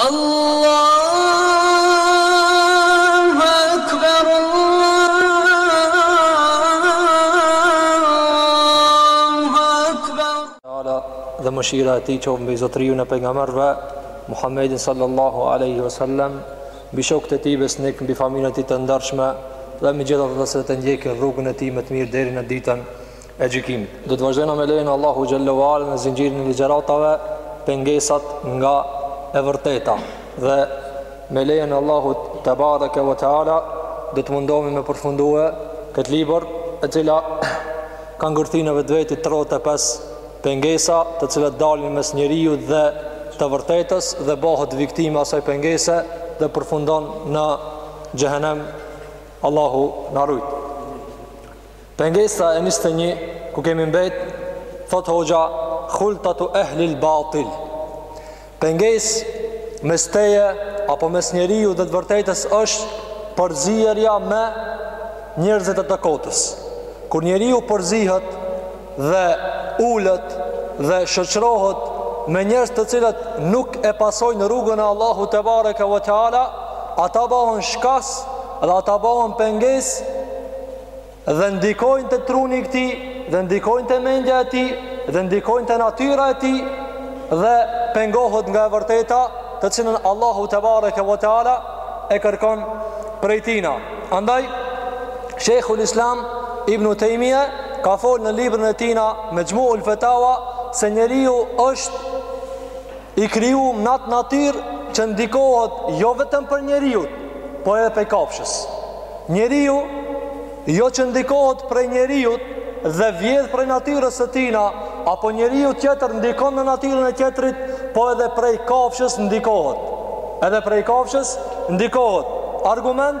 Allahu Akbar Allahu Akbar. Teala dhe mëshira e tij qoftë mbi zotëriun e pejgamberëve Muhammedin sallallahu alaihi wasallam, mbi shokët e tij besnikë, mbi familjen e tij të ndershme dhe mbi gjithë ata që ndjekin rrugën e tij me të mirë deri në ditën e gjykimit. Do të vazhdojmë me lejen e Allahu xhelle ve ala në zinxhirin e ligjëratave pengesat nga e vërteta dhe me lejen e Allahut tebareke ve teala do të mundohemi me përfundue këtë libër e cila ka ngërthi në vetvete 35 pengesa të cilat dalin mes njeriut dhe të vërtetës dhe bëhet viktimë e asaj pengese dhe përfundon në xhehenem Allahu na rujt Pengesa e njëzet e një ku kemi mbet thotë hoxha khultatu ehlil batil pengesë mes teje apo mes njeriut dhe të vërtetës është përzierja me njerëzit e të kotës kur njeriu përzihet dhe ulet dhe shoqërohet me njerëz të cilët nuk e pasojnë rrugën e Allahut tebareke ve teala ata bëhen shkas dhe ata bëhen pengesë dhe ndikojnë te truni i këtij dhe ndikojnë te mendja e tij dhe ndikojnë te natyra e tij dhe pengohet nga e vërteta të cilën Allahu tebareke ve teala e kërkon prej tina andaj Shejhul Islam Ibn Tejmije ka folë në librin e tina Mexhmuul Fetava se njeriu është I krijum në atë natyrë që ndikohet jo vetëm prej njeriut, po edhe prej kafshës. Njeriu jo që ndikohet prej njeriut dhe vjedh prej natyrës së tina, apo njeriu tjetër ndikon në natyrën e tjetrit, po edhe prej kafshës ndikohet. Edhe prej kafshës ndikohet. Argument?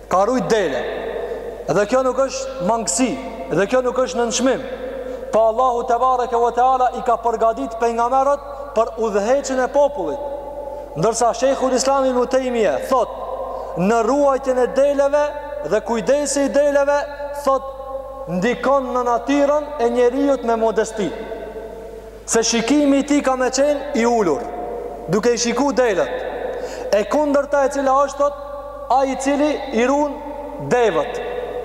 Ka rujt dele. Edhe kjo nuk është mangësi, edhe kjo nuk është nënçmim. Po Allahu tebareke ve teala i ka përgatit pejgamberët për udhëheqjen e popullit. Ndërsa Shejhul Islam Ibn Tejmije thotë në ruajtjen e deleve dhe kujdesi i deleve thotë ndikon në natyrën e njeriut me modesti. Se shikimi i tij ka me qenë i ulur, duke i shiku delet. E kundërta e cila është, thotë, Ai i cili i runë devet.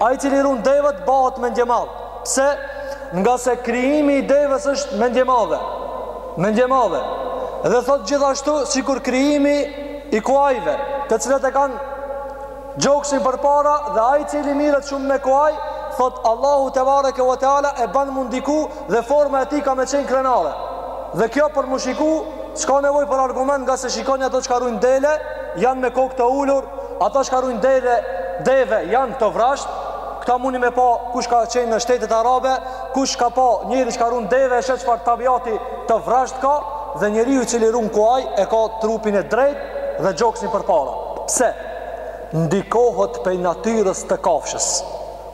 Ai i cili i runë devet bëhet mendjemadh. Pse? Ngase krijimi i devesë është mendjemadhe. Mendjemadhe. Dhe thotë gjithashtu sikur krijimi i kuajve, të cilët e kanë gjoksin përpara dhe ai i cili merret shumë me kuaj, thotë Allahu tebareke ve teala e bën me ndiku dhe forma e tij ka me qenë krenare. Dhe kjo për me shiku, s'ka nevojë për argument nga se shikoni ato çka rujnë dele, janë me kokë të ulur, ata çka rujnë dele, deve, janë të vrazhdë, këta muni me pa kush ka qenë në shtetet arabe, kush ka pa njeri çka run deve, e sheh çfarë tabiati të vrazhdë ka, dhe njeriu i cili run kuaj, e ka trupin e drejtë dhe gjoksin përpara. Pse? Ndikohet prej natyrës të kafshës.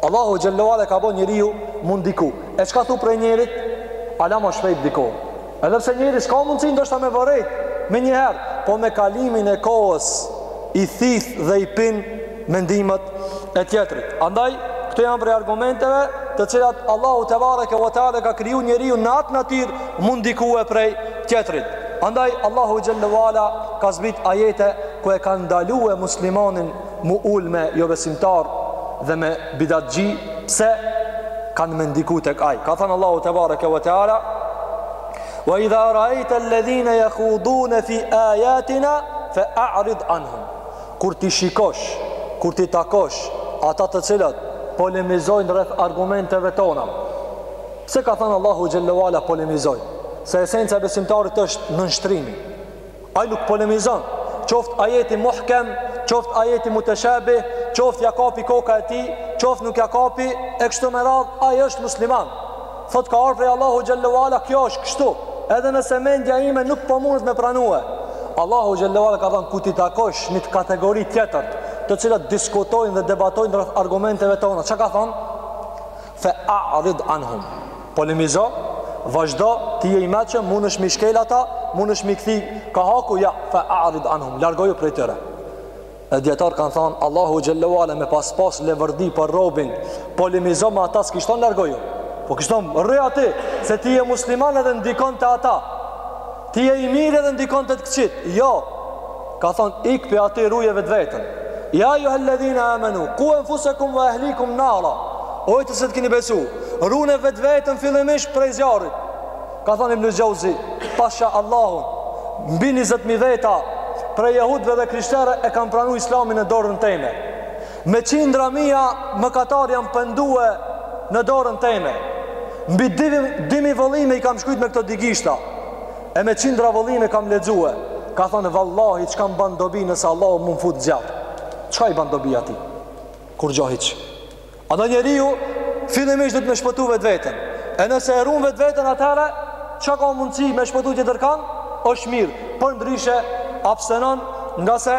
Allahu xhelle ve ala e ka bo njeriun m'u ndiku. E çka thu prej njerit? Hala ma shpejt ndikohet. Edhe pse njeri s'ka mundësi ndoshta me vërejt menjëherë, po me kalimin e kohës i thith dhe i pin mendimet e tjetrit. Andaj, këto janë prej argumenteve të cilat Allahu tebareke ve teala ka kriju njeriun në atë natyrë m'u ndikue prej tjetrit. Andaj, Allahu xhelle ve ala ka zbrit ajete ku e kanë ndalue muslimanin m'u ul me jobesimtar dhe me bidatxhi pse kanë me ndiku tek ai ka than Allahu tebareke ve teala wa idha raejte ledhine jekhudune fi ajatina fe a'rid anhum kur t'i shikosh kur t'i takosh ata të cilët polemizojnë rreth argumenteve tona pse ka thënë Allahu xhelle ve ala polemizojnë se esenca e besimtarit është nënshtrimi Ai nuk polemizon. Qoftë ajeti muhkem, qoftë ajeti muteshabih, qoftë ja kapi koka e tij, qoftë nuk ja kapi, e kështu me radhë, ai është musliman. Thotë ka ardhur prej Allahu xhelle ve ala, kjo është kështu. Edhe nëse mendja ime nuk po mundet me pranue. Allahu xhelle ve ala ka thënë kur t'i takosh një kategori tjetër, të cilët diskutojnë dhe debatojnë rreth argumenteve tona. Çka ka thënë? Fe a'rid anhum. Polemizo, vazhdo ti je i meçëm, mundesh m'i shkel ata, mundesh m'i kthy ka haku ja fe a'rid anhum. Largoju prej tyre. E dijetarët kanë thonë, Allahu xhelle ve ala me pas pas leverdi për robin, polemizo me ata s'kish thon largoju. Po kish thon rri aty, se ti je musliman edhe ndikon te ata. Ti je i mirë edhe ndikon te të këqijt. Jo, ka thonë, ik prej aty, ruje vetveten. Ja ejjuhelledhine amenu, ku enfusekum ve ehlikum nara. O ju të cilët keni besu, rune vetveten fillimisht prej zjarrit. Ka thonë Ibnu Xheuzi, pasha Allahun, mbi 20.000 veta prej jehudve dhe krishterëve kanë pranu islamin në dorën teme. Me qindra mija mëkatarë janë pendue në dorën teme. Mbi dy mijë, dy mijë vëllime i kam shkrujt me këto dy gishta. E me qindra vëllime kam lexue. Ka thonë, vallahi, çka m'ban dobi nëse Allahu mu m'fut n'zjarr. Çka i ban dobi atij? Kurrgjo hiç. Andaj njeriu, fillimisht duhet me shpëtu vetveten. E nëse e run vetveten atëherë, çka ka mundësi me shpëtu tjetërkan, është mirë. Përndryshe, abstenon ngase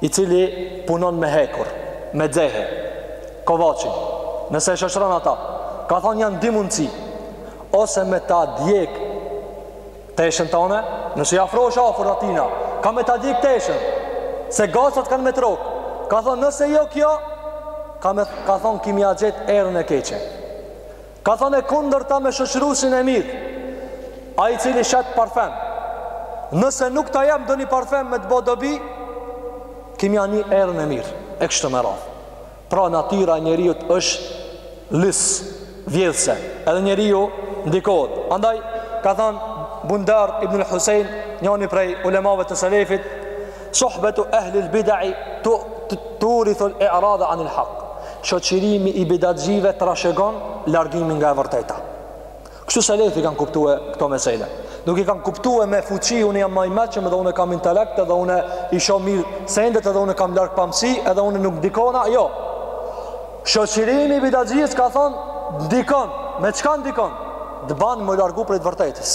i cili punon me hekur, me xehe, kovaçi, nëse e shoqëron ata, ka thonë janë dy mundësi, ose me ta djeg teshën tone, nëse i afrohesh afër atina, ka me ta djeg teshën, se gacat kanë me trok, ka thonë nëse jo kjo, ka, me, ka thonë ki me ia gjetë erën e keqe. Ka thonë e kundërta me shoqëruesin e mirë, ai i cili shet parfem. Nëse nuk ta jep doni parfem me të bo dobi, ki me ia ni erën e mirë, e kështu me radhë. Pra natyra e njeriut është lis, vjedhëse. Edhe njeriu ndikohet. Andaj ka thonë Bundar ibn al-Husayn, njëri prej ulemave të selefit, Sohbetu ehlil bidai turithul i'rada anil hak. Shoqërimi i bidatxhive trashëgon largimin nga e vërteta. Kështu selefi kanë kuptue këto mesele. Nuk i kanë kuptue me fuqi, unë jam ma i meçëm edhe unë kam intelekt edhe unë i shoh mirë sendet edhe unë kam largpamësi edhe unë nuk ndikona, jo. Shoqërimi i bidatxhive ka thonë, ndikon, me çka ndikon? Të ban me u largu prej të vërtetës.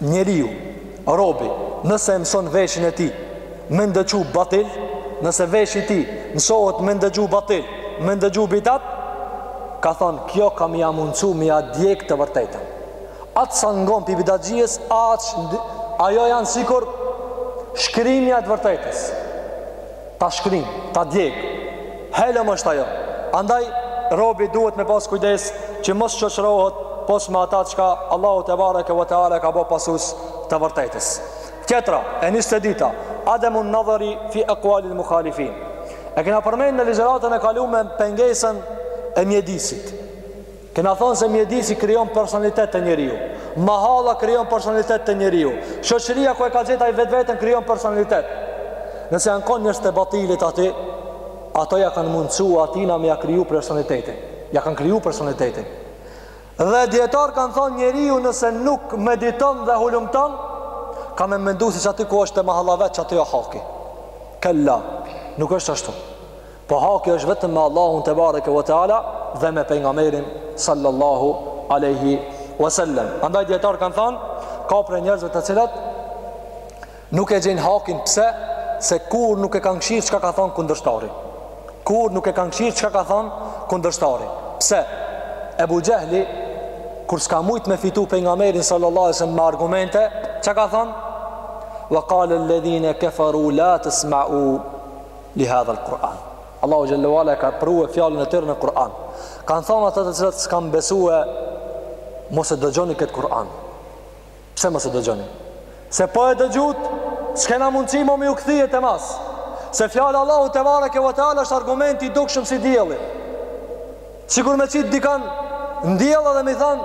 Njeriu, robi, nëse e mëson veshin e tij me ndëgju batil, nëse veshi i tij mësohet me ndëgju batil, me ndëgju bidat, ka thonë kjo ka me ia mundsu me ia djeg të vërtetën. Atë sa ngon pi bidatxhisë, aq ajo janë sikur shkrimja e të vërtetës. ta shkrin, ta djeg. Helm është ajo. Andaj robi duhet me pas kujdes që mos shoqërohet pos me ata çka Allahu tebareke ve teala ka bo pasus të vërtetës. Tjetra, e njizet e dyta, Adamun nadhari fi aqwalil mukhalifin. E kena përmend në ligjëratën e kalume pengesën e mjedisit. Kena thënë se mjedisi krijon personalitet te njeriu. Mahalla krijon personalitet te njeriu. Shoqëria ku e ka gjetë ai vetveten krijon personalitet. Nëse janë kon njerëz të batilit aty, ato ja kanë mundësu atina me ja kriju personalitetin. Ja kanë kriju personalitetin. Dhe dijetarët kanë thonë njeriu nëse nuk mediton dhe hulumton, ka me mendu si që aty ku është te mahalla e vet që aty o haki. Kella, nuk është ashtu. Po haki është vetëm me Allahun tebareke ve teala dhe me pejgamberin sallallahu alejhi ve sellem. Andaj dijetarët kanë thonë, ka prej njerëzve të cilët nuk e gjejnë hakin pse se kurrë nuk e kanë kshyrë çka ka thonë kundërshtari. Kurrë nuk e kanë kshyrë çka ka thonë kundërshtari. Pse? Ebu Xehli kur s'ka mujt me fitu pejgamberin sallallahu alejhi ve sellem me argumente, çka ka thonë? Wa qala alladhina kafaru la tasma'u li hadha al Kur'an. Allahu xhelle ve ala e ka prue fjalën e tyre në Kur'an. Kan thënë ata të cilët s'kan besue mos e dëgjoni këtë Kur'an. Pse mos e dëgjoni? Se po e dëgjuat, s'kena mundësi më me ju kthy te mbas. Se fjala e Allahut tebareke ve teala është argument i dukshëm si dielli. Sikur me qit dikan në diell edhe me i thon,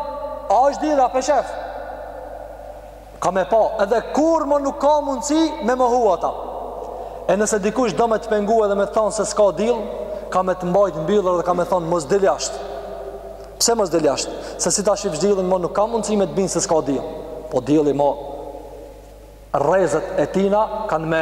a është dielli, a po e shef? ka me pa edhe kur më nuk ka mundësi me mohu ata e nëse dikush do me të pengu edhe me të thonë se s'ka diell ka me të mbajt mbyllur dhe ka me thonë mos dil jashtë pse mos dil jashtë se si ta shifsh diellin më nuk ka mundësi me të bind se s'ka diell po dielli me rrezet e tina kanë me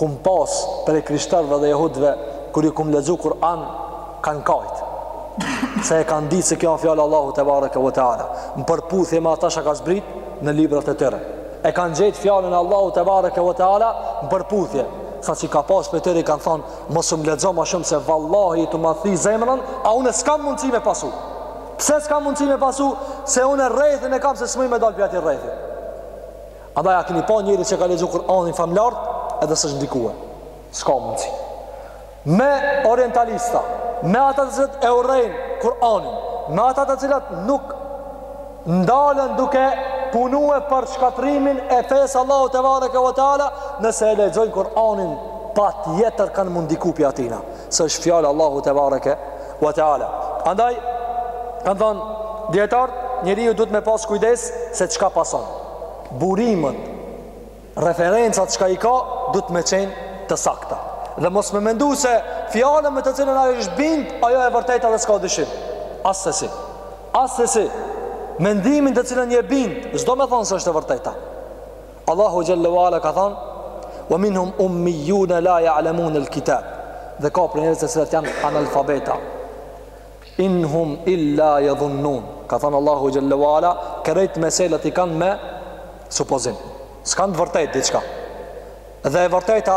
Ka pas prej krishterëve dhe jehudëve kur ju kam lexu Kur'an kanë kajt se e kanë ditë se kjo a fjala e Allahut tebareke ve teala në përputhje me ata që ka zbrit në librat e tyre e kanë gjetë fjalën e Allahut tebareke ve teala në përputhje sa që ka pas prej tyre i kanë thonë mos më lexo më shumë se vallahi ti ma thi zemrën a unë s'kam mundësi me pasu pse s'kam mundësi me pasu se unë rrethin e kam se s'muj me dalë prej ati rrethi Andaj a keni pa njeri që ka lexuar Kur'anin famëlartë edhe s'është ndikuar. S'ka mundsi. Me orientalista, me ata të cilët e urrejnë Kur'anin, me ata të cilët nuk ndalen duke punue për shkatërrimin e fesë Allahut tebareke ve teala, nëse e lexojnë Kur'anin, patjetër kanë m'u ndiku prej atina, se është fjala e Allahut tebareke ve teala. Andaj, kanë thonë, dijetarët, njeriu duhet me pasë kujdes se çka pason. burimet, referencat çka i ka, duhet me qenë të sakta. Dhe mos me mendu se fjalën me të cilën ai është bind, ajo e vërteta dhe s'ka dyshim. Assesi. Assesi. Mendimin të cilën je bind, s'do me thonë se është e vërteta. Allahu xhelle ve ala ka thonë, Wa minhum ummiyun la ya'lamun al-kitab. Dhe ka prej njerëzve të cilët janë analfabeta. In hum illa yadhunnun ka thënë Allahu xhelle ve ala krejt meselet i kanë me supozim s'kanë të vërtetë diçka dhe e vërteta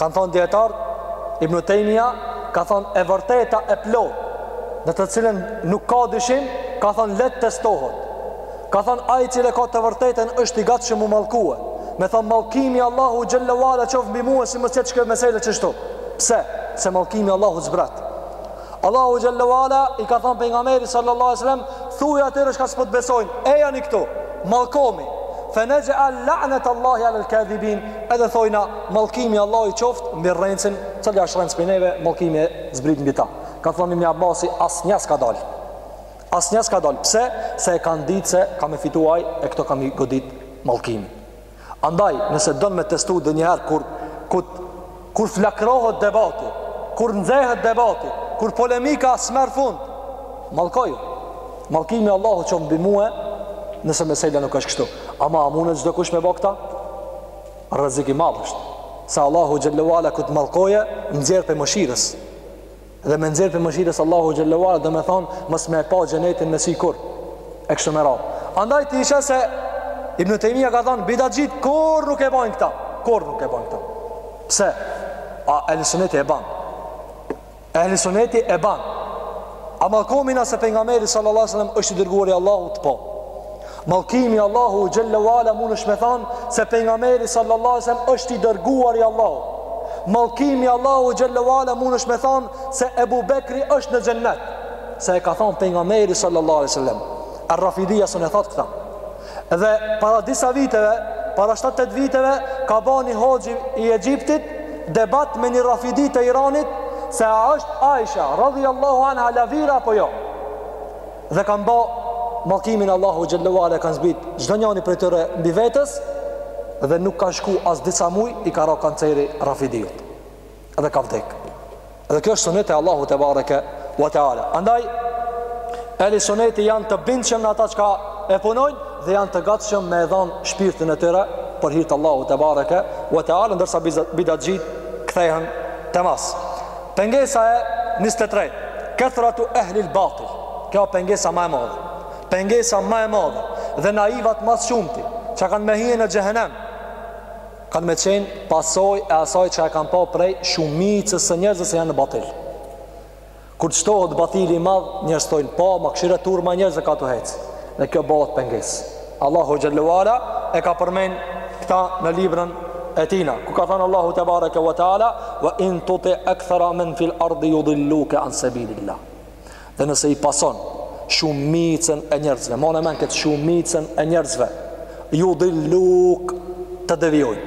kanë thënë dijetarët Ibn Taymija ka thënë e vërteta e plotë në të cilën nuk ka dyshim ka thënë le të testohet ka thënë ai i cili ka të vërtetën është i gatshëm m'u mallkue me thënë mallkimi i Allahut xhelle ve ala qoftë mbi mua si nuk është kjo mesele kështu pse se mallkimi i Allahut zbret Allahu xhelle ve ala i ka thënë pejgamberit sallallahu alaihi wasallam, thuaj atyre që s'po të besojnë, ejani këtu, mallkohmi. Fa naj'al la'nat Allahi 'ala al-kadhibin. Edhe thojna mallkimi i Allahut qoftë mbi rrencin, cili është rrenc prej neve, mallkimi le zbrit mbi ta. Ka thënë Ibn Abbasi, asnjë s'ka dal. Asnjë s'ka dal. Pse? Se e kanë ditë se ka me fitu ai e këta ka me i godit mallkimi. Andaj, nëse don me testu ndonjëherë kur, kur, kur flakrohet debati, kur nxehet debati, kur polemika s'merr fund, mallkoj, mallkimi i Allahut qoftë mbi mue, nëse mesela nuk është kështu. Ama a munet çdokush me ba këta? Rreziku i madh është. Se Allahu xhelle ve ala kur të mallkojë, nxjerr prej mëshirës. dhe me nxjerr prej mëshirës Allahu xhelle ve ala domethënë mos me e pa xhenetin me sy kur e kështu me radhë andaj ti e sheh se Ibn Tejmija ka than bidatxhit kur nuk e bajnë këta kur nuk e bajnë këta pse a ehli suneti e ban ehli suneti e ban a mallkojmi na se pejgamberi sallallahu alaihi wasallam është i dërguari i Allahut po Mallkimi i Allahut xhelle ve ala munesh me than se pejgamberi sallallahu alajhi wasallam është i dërguar i Allahut. Mallkimi i Allahut xhelle ve ala munesh me than se Ebu Bekri është në xhennet. Se e ka than pejgamberi sallallahu alajhi wasallam. A rafidia s'un e thot këta. Dhe para disa viteve, para 7-8 viteve ka ba ni hoxhë i Egjiptit debat me një Rafidi të Iranit se a është Aisha radhiyallahu anha lavire apo jo. Dhe kanë ba mallkimin e Allahut xhelle ve ala e kanë zbrit çdo njëri prej tyre mbi veten dhe nuk ka shku as disa muaj i ka ra kanceri rafidiut. Dhe ka vdek. Dhe kjo është sunet i Allahut tebareke wa taala. Andaj Ehli suneti janë të bindshëm në ata çka e punojnë dhe janë të gatshëm me e dhan shpirtin e tyre për hir të Allahut tebareke wa taala ndërsa bidatxhit kthehen te mas. Pengesa e njëzet e tretë, Kethretu ehlil batil. Kjo a pengesa ma e madhe. Pengesa ma e madhe dhe naivat ma së shumti, çka kanë me hi në xhehenem, kanë me qenë pasojë e asaj çka e kanë pa prej shumicës së njerëzve se janë në batil. Kur të shtohet batili i madh, njerëzit thojnë, "Po, ma kshyre turma e njerëzve ka tu hec." Dhe kjo bahet pengesë. Allahu xhelle ve ala e ka përmend këta në librin e tina ku ka than Allahu tebareke ve teala wa in tuti akthara man fil ardi yudilluka an sabilillah dhe nëse i pason shumicën e njerëzve mbone n'men këtë shumicën e njerëzve yudilluk të devijojnë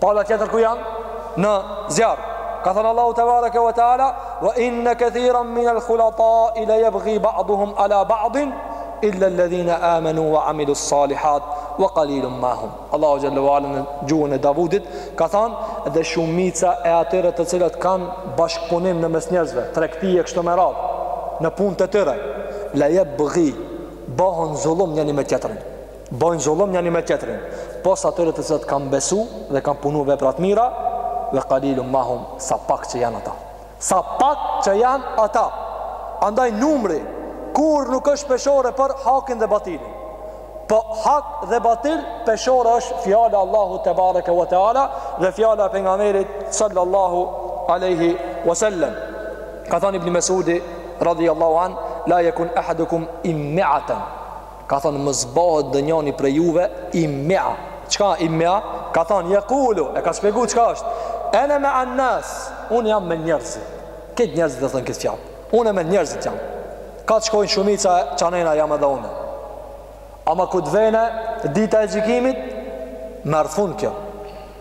Pala tjetër ku janë? Në zjarr. Ka than Allahu tebareke ve teala, "Wa inna kathiran min al-khulata'i la yabghi ba'dhum 'ala ba'dhin illa alladhina amanu wa 'amilu s-salihat wa qalilun ma hum." Allahu xhelle ve ala në gjuhën e Davudit ka than, "Dhe shumica e atyre të cilët kanë bashkëpunim në mes njerëzve, tregti e kështu me radhë, në punë të tyre, la yabghi bahen zullum njani me tjetrin." Bojnë zullum njani me tjetrin Pos atyre të cilat kanë besu Dhe kanë punu vepra t'mira Dhe kalilun ma hum Sa pak që janë ata Sa pak që janë ata Andaj numri Kurrë nuk është peshore për hakin dhe batilin Po hak dhe batil Peshore është fjala e Allahut tebareke ve teala Dhe fjala e pejgamberit Sallallahu aleyhi wasallam Ka thanë ibn Mesudi Radhi Allahu an La jekun ahadukum immeaten Ka thënë, Mos bahet ndonjani prej juve immea. Çka immea? Ka thënë, Yaqulu, e ka shpjeguar çka është. Ana ma an-nas, un jam me njerëzit. Kejt njerëzit e thonë këtë fjalë. Unë me njerëzit jam. Kah të shkojnë shumica qanena jam edhe unë. Ama kur të vjen dita e gjykimit, më rëthun kjo.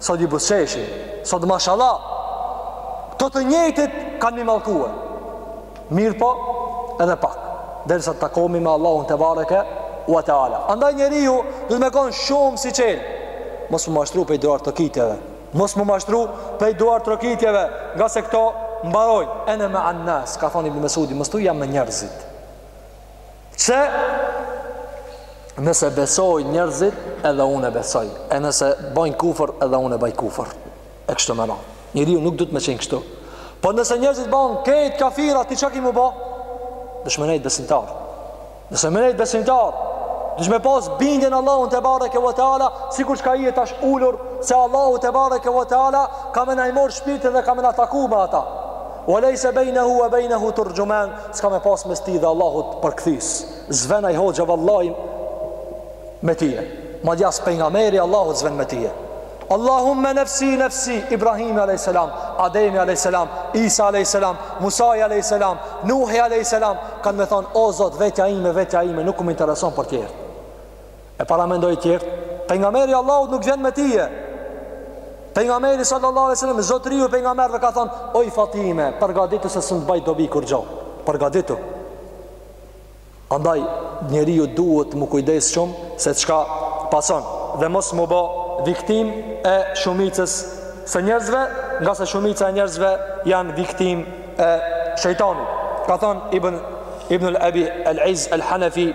Sot ju buzëqeshin, sot mashala, këta të njëjtit kanë m'i mallkue. Mirëpo, edhe pak, derisa të takomi me Allahun tebareke ve teala. Andaj njeriu duhet me konë shumë syçelë, mos m'u mashtru pej duartrokitjeve, mos m'u mashtru pej duartrokitjeve, ngase këto mbarojnë, ene mea nnas, ka thonë ibni Mesudi, mos thuj jam me njerëzit. Se nëse besojnë njerëzit edhe unë e besoj, e nëse bajnë kufër edhe unë e baj kufër. E kështu me radhë. Njeriu nuk duhet me qenë kështu. Po nëse njerëzit bahen kejt kafira, ti ça ki m'u ba? Duhesh me nejtë besimtar. Nëse me nejtë besimtar, duhesh me pas bindjen n'Allahun tebareke ve teala, sikur çka je tash ulur, se Allahu tebareke ve teala, ka me na e morr shpirtin dhe ka me na taku me ata. Wa lejse bejnehu wa bejnehu turgjuman S'ka me pas mes tij dhe Allahut përkthys S'vjen ai hoxha vallaj Me tije Madje as pejgamberi i Allahut s'vjen me tije Allahumme nefsi nefsi Ibrahimi a.s. Ademi a.s. Isa a.s. Musai a.s. Nuhi a.s. Kanë me thonë o zot vetja ime vetja ime Nuk më intereson për tjerë E paramendoj tjert, pejgamberi i Allahut nuk vjen me tije. Pejgamberi sallallahu alaihi wasallam zotriu i pejgamberve ka thon, "Oj Fatime, përgatitu se s'un t'baj dobi kurgjo." Përgatitu. Andaj njeriu duhet m'u kujdes shumë se çka pason dhe mos m'u bo viktim e shumicës së njerëzve, ngase shumica e njerëzve janë viktim e shejtanit. Ka thon Ibn Ibn al-Abi al-Iz al-Hanafi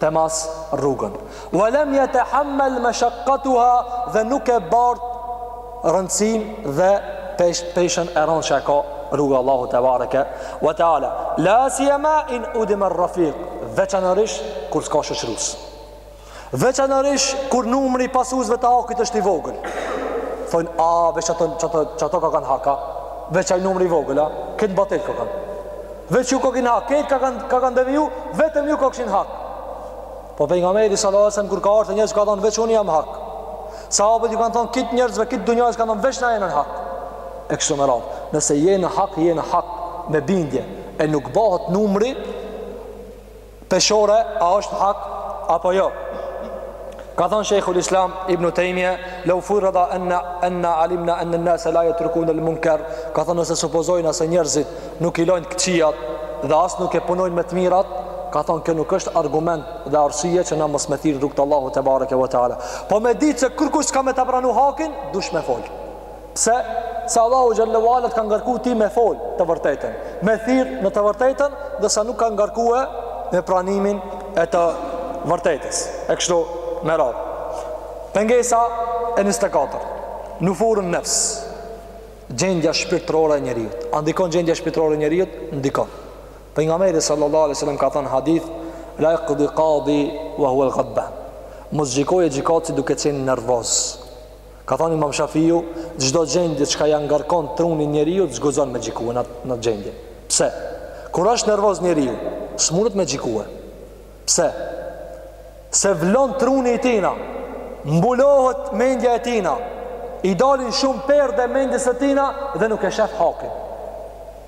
temas rrugën. Wa lam yatahammal mashaqqatuha dhe nuk e bart rëndësin dhe pesh, peshën e rëndë që e ka rruga e Allahut tebareke wa taala la siyama in udima rafiq veçanërisht kur s'ka shoqërues veçanërisht kur numri i pasuesve të hakit është i vogël thonë a veç ato çato çato ka kanë hak a veç ai numri i vogël a kejt batil ka kanë Veç ju kokshit hak, këtë ka kanë ka kanë deviju, vetëm ju kokshin hak. Po pejgamberi salallahu alejhi ve selem, kur ka ardhë te njerëz, ka thonë, veç unë jam hak. Sahabët ju kanë thonë, krejt njerëzve, krejt dunjasë, kanë thonë, veç na jenë në hak. E kështu me radhë, nëse jenë në hak, jenë në hak me bindje, e nuk bëhet numri, peshore a është hak apo jo ka thënë shejhul islam ibn tejmje leu furida enna alimna enne nase la jetrukunel munker ka thënë nëse supozojna se njerëzit nuk i lojnë të këqijat dhe as nuk e punojnë me të mirat ka thonë kjo nuk është argument dhe arsye që na mos me thirr rrugë të Allahut tebareke ve teala po me ditë se kërkush s'ka me ta pranu hakin dush me folë Pse? Se Allahu xhele ve ala të ka ngarku ti me fol të vërtetën, me thirr në të vërtetën, derisa nuk ka ngarkue me pranimin e të vërtetës. E kështu me radhë. Pengesa e 24. Nufurun nefs. Gjendja shpirtërore e njeriut. A ndikon gjendja shpirtërore e njeriut? Ndikon. Pejgamberi sallallahu alaihi wasallam ka thënë hadith la yaqdi qadi wa huwa ghadban. Mos gjikojë gjikatësi duke qenë nervoz. Ka thënë Imam Shafiu, çdo gjendje çka ja ngarkon trunin njeriut s'guxon me gjikue në atë gjendje. Pse? Kur është nervoz njeriu, s'mundet me gjikue. Pse? Se vlon truni i tina, mbulohet mendja e tina, i dalin shumë perde mendjes së tina dhe nuk e shef hakin.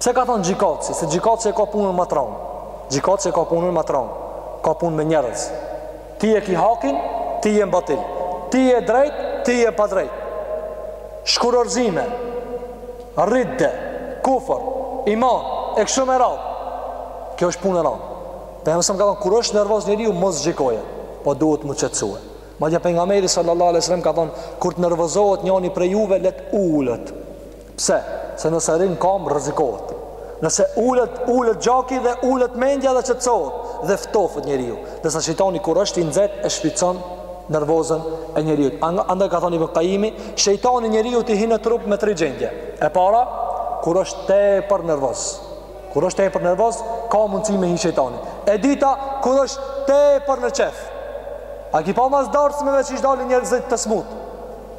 Pse ka thonë gjikatësi? Se gjikatësi e ka punën ma t'ranë. Gjikatësi e ka punën ma t'ranë. Ka punë me njerëz. Ti e ki hakin, ti je n'batil. Ti je drejt, ti je pa drejt. Shkurorzime, ridde, kufër, iman, e kështu me radhë. Kjo është punë e randë. Për e mësëm ka thonë, kur është nervoz njeriu, mos gjikojë, po duhet m'u qetsue. Madje pejgamberi, sallallahu alai sallam, ka thonë, kur të nervozohet njani prej juve, le t'ulet. Pse? Se nëse rrin n'kam rrezikohet. Nëse ulet, ulet gjaki dhe ulet mendja dhe qetësohet dhe ftofet njeriu. Derisa shejtani kur është i nxehtë e shfrytëzon nervozën e njeriut. Andaj ka thënë Ibn Qayimi, shejtani njeriut i hin në trup me tri gjendje. E para, kur është tepër nervoz. Kur është tepër nervoz, ka mundësi me hinë shejtani. E dyta, kur është tepër në qef. A ki pa mas dasmave qysh dalin njerëzit të smutë.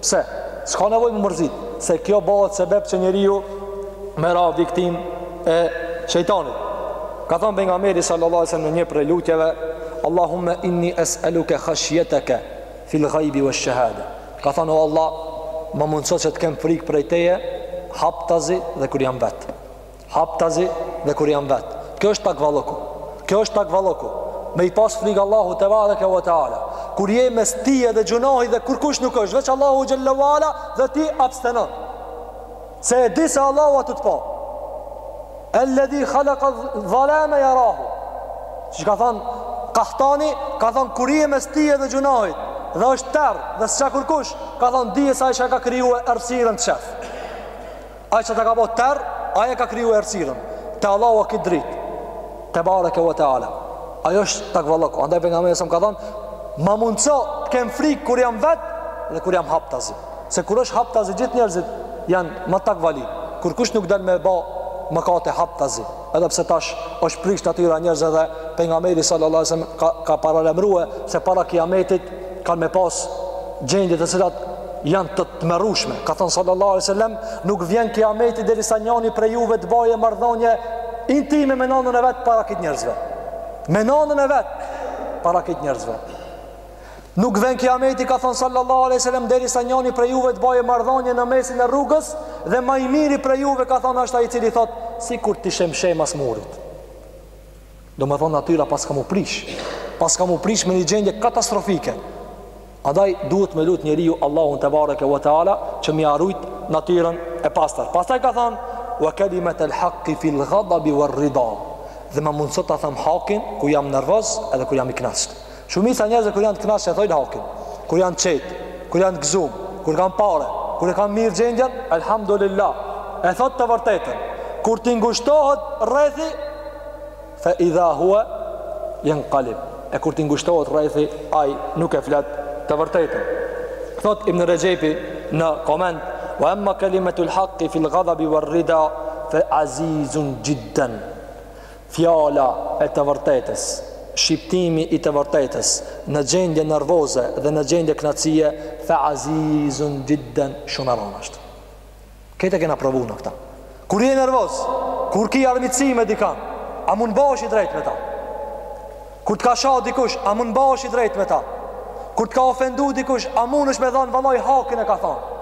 Pse? S'ka nevojë m'u mërzit, se kjo bëhet sebeb që njeriu me ra viktim e shejtanit. Ka thënë pejgamberi sallallahu alajhi wasallam në një prej lutjeve, Allahumma inni es'aluka khashyataka fil ghaibi wash shahada. Ka thënë o Allah, më mundëso që të kem frikë prej teje, haptazi dhe kur jam vetë. Haptazi dhe kur jam vet. Kjo është takvalluku. Kjo është takvalluku. Me ia pas frikën Allahut tebareke ve teala. Kur je mes ti dhe gjunahit dhe kurkush nuk është, veç Allahu xhel-le ve ala dhe ti abstenon. Se e di se Allahu atë të po. Alladhi khalaqa dhalama yarani. Siç ka thënë Kahtani, ka thënë kur je mes ti dhe gjunahit dhe është terr dhe s'ka kurkush, ka thënë dije se ai që e ka kriju errësirën të shef. Ai që ta ka bërë terr, ai e ka kriju errësirën. Te Allahu a krejt dritë. Tebareke ve teala. Ajo është takvallëku. Andaj pejgamberi alejhi selam ka thanë, ma mundëso të kem frikë kur jam vetë dhe kur jam haptazi. Se kur është haptazi gjithë njerëzit janë ma takvali. Kurkush nuk del me ba mëkate haptazi. edhe pse tash është prish natyra e njerëzve dhe pejgamberi sallallahu alajhi wasallam ka paralajmëru se para kiametit kanë me pas gjendje të cilat janë të tmerrshme. Ka thënë sallallahu alajhi wasallam, nuk vjen kiameti derisa njani prej juve të bajë marrëdhënie intime me nanën e vet para krejt njerëzve. Me nanën e vet para krejt njerëzve. Nuk vjen kiameti ka thënë sallallahu alejhi wasallam derisa njani prej juve të bajë marrëdhanie në mesin e rrugës dhe ma i miri prej juve ka thënë është ai i cili thot sikur t'ishe mshef mas murit. Domethanë natyra paska m'u prish. Paska m'u prish me një gjendje katastrofike. Andaj duhet me lut njeriu Allahun tebareke ve teala që me ia rujt natyrën e pastër. Pastaj ka thënë wa kalimat al haqq fi al ghadab wa ar rida. Dhe ma mundëso ta them hakin kur jam nervoz edhe kur jam i kënaqur. Shumica e njerëzve kur janë të kënaqë e thojnë hakin, kur janë të qetë, kur janë të gëzum, kur kanë pare, kur e kanë mirë gjendjen, elhamdulillah. E thotë të vërtetën. Kur t'i ngushtohet rrethi, fa idha huwa yanqalib. E kur t'i ngushtohet rrethi, ai nuk e flet të vërtetën. Thot Ibn Rexhepi në koment, "Wa amma kalimatu al-haqqi fi al-ghadabi war-rida fa azizun jiddan." Fjala e të vërtetës, shqiptimi i të vërtetës, në gjendje nervoze dhe në gjendje kënaqësie, fa azizun jiddan, shumë e rand asht. Këtë e kena provu na këta. Kur je nervoz, kur ki armiqësi me dikan, a mund bahesh i drejt me ta? Kur të ka sha dikush, a mund bahesh i drejt me ta? Kur të ka ofendu dikush, a mundesh me thanë vallahi hakin e ka thanë?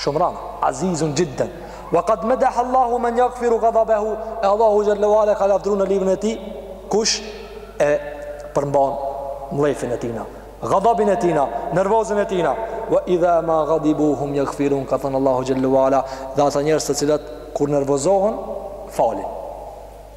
Shumë rand. Azizun jiddan. Wa qad madaha Allahu man yaghfiru ghadabahu. E Allahu xhel-le wa ala ka lavdëru në librin e tij kush e përmban mllefin e tina, ghadabin e tina, nervozën e tina. Wa idha ma ghadibu hum yaghfirun ka thënë Allahu xhel-le wa ala dhe ata njerëz të cilët kur nervozohen falin.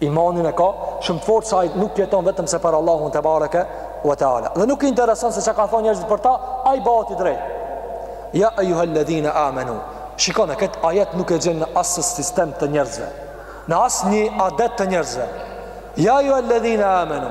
Imanin e ka shumë të fortë se ai nuk jeton vetëm se për Allahun tebareke ue teala. Dhe nuk i intereson se çka kanë thonë njerëzit për ta, ai bëhet i drejtë. Ja ayyuhalladhina amanu. Shikoni këtë ajet nuk e gjen në asnjë sistem të njerëzve. Në asnjë adet të njerëzve. Ja ayyuhalladhina amanu.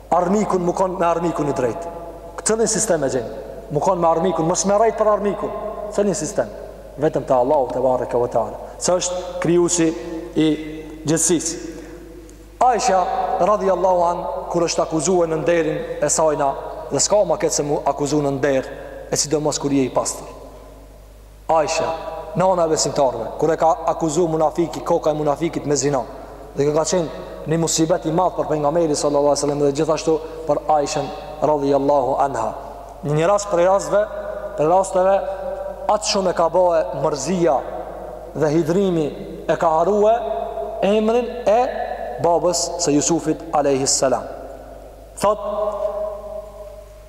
armikun me konë me armikun i drejtë. Te cilin sistem e gjen? Me konë me armikun, mos me rrejt për armikun. Te cilin sistem? Vetëm te Allahu tebareke ue teala. Se është krijuesi i gjithësisë. Aisha, radhiyallahu anha, kur është akuzue në nderin e sajna, dhe s'ka ma keq se m'u akuzu në nder, e sidomos kur je i pastër. Aisha, nëna e besimtarëve, kur e ka akuzuar munafiki, koka e munafikit me zina. Dhe kjo ka qenë një musibet i madh për pejgamberin sallallahu alajhi wasallam dhe gjithashtu për Aishën radhiyallahu anha. Në një rast prej rasteve aq shumë e ka bëhe mërzia dhe hidhrimi e ka harrue emrin e babës së Jusufit alajhi salam. Thot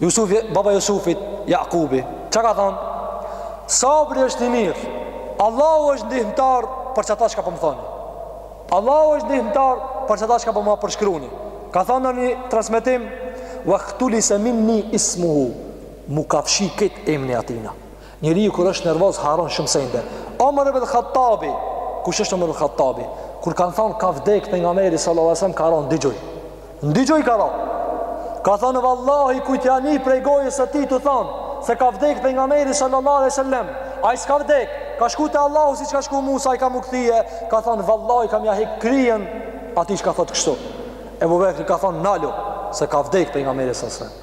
Jusufi, baba Jusufit, Jakubi, çka ka thonë? Sabri është i mirë, Allahu është ndihmëtar për qeta çka po më thoni. Allahu është ndihmëtar për qeta çka po më përshkruni. Ka thonë në një transmitim, wa khtulise minni ismuhu, m'u ka fshi këtë emni atina. Njeriu kur është nervoz harron shumë sende. Omer ibn Khattabi, kush është Omer ibn Khattabi? Kur kanë thonë ka vdek pejgamberi sallallahu alajhi wasallam ka rënë n'dy gjuj. N'dy gjuj ka rënë. Ka thonë vallahi kujt t'ja ni prej gojës së tij tu thonë se ka vdek pejgamberi sallallahu alajhi wasallam. Ai s'ka vdek, ka shku te Allahu siç ka shku Musa ai ka m'u kthy, ka thonë vallahi kam m'ja hek kryen atij çka thotë kështu. Ebu Bekri ka thonë nalu se ka vdek pejgamberi sallallahu alajhi wasallam.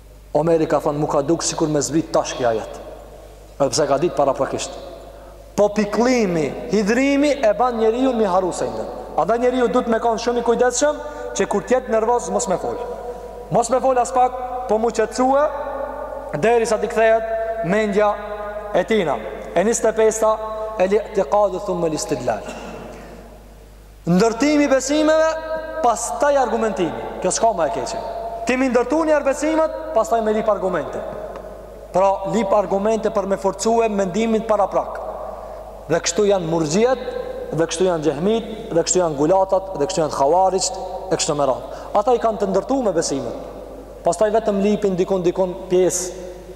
Omeri ka thënë, m'u ka duk sikur me zbrit tash ky ajet. Edhe pse ka dit paraprakisht. Po pikllimi, hidhrimi e ban njeriun m'i harru sende. Andaj njeriu duhet me kanë shumë i kujdesshëm që kur t'jetë nervoz mos me folë. Mos me folë as pak, po m'u qetësue, derisa t'i kthejet mendja e tina. E njëzet e pesta, el-itikadu thumme el-istidlal. Ndërtimi i besimeve, pastaj argumentimi. Kjo s'ka ma e keqe. Ti m'i ndërtu njëherë besimet, pastaj me lip argumente. Pra, lip argumente për me forcue mendimet paraprake. Dhe kështu janë murxhiet, dhe kështu janë xhehmit, dhe kështu janë gulatat, dhe kështu janë khawarixhët, e kështu me radhë. Ata i kanë të ndërtume besimet. Pastaj vetëm lipin dikun dikun pjesë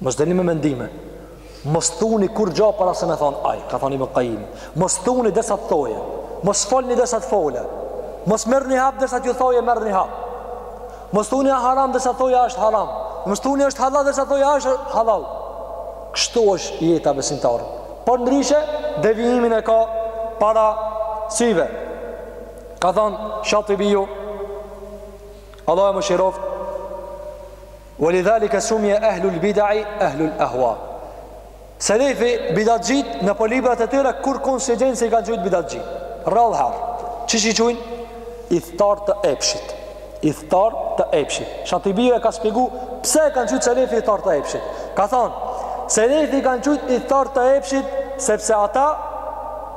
Mos deni me mendime. Mos thuni kurgjo para se me thonë ai, ka thonë Ibn Kajimi. Mos thuni derisa të thoje. Mos folni derisa të fole. Mos merrni hap derisa t'ju thoje, merrni hap. Mos thuni o haram derisa të thoje është haram. Mos thuni është halal derisa të thoje është halal. Kështu është jeta e besimtarit. Përndryshe, devijimin e ka para syve. Ka thonë, Shatibiu, Allahu e mëshiroftë, Walidhalika sumiya ahlul bidai ahlul ahwa. Selefi bidatxhitë nëpër librat e tyre kurkun s'e gjen se i kanë qujt bidatxhi. Rrallë herë. Qysh i quajnë? Ithtarë të epshit. Ithtarë të epshit. Shatibiu e ka shpjegu pse i kanë qujt selefi ithtarë të epshit. Ka thonë, selefi i kanë qujt ithtarë të epshit sepse ata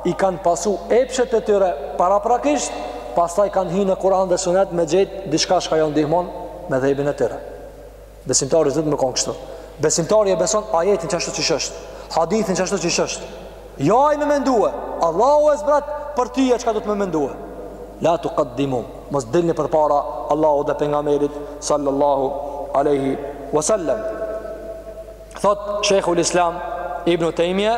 i kanë pasu epshet e tyre paraprakisht, pastaj kanë hi në Kur'an dhe Sunet me gjetë diçka çka ju ndihmon medhebin e tyre. Besimtari s'duhet me kon kështu. Besimtari e beson ajetin qashtu siç është, hadithin qashtu siç është. Jo ai me mendua, Allahu e ka zbrit për ty çka duhet me mendua. La tuqaddimu, mos dilni përpara Allahut dhe pejgamberit sallallahu alaihi wasallam. Thot Sheikhul Islam Ibn Taymija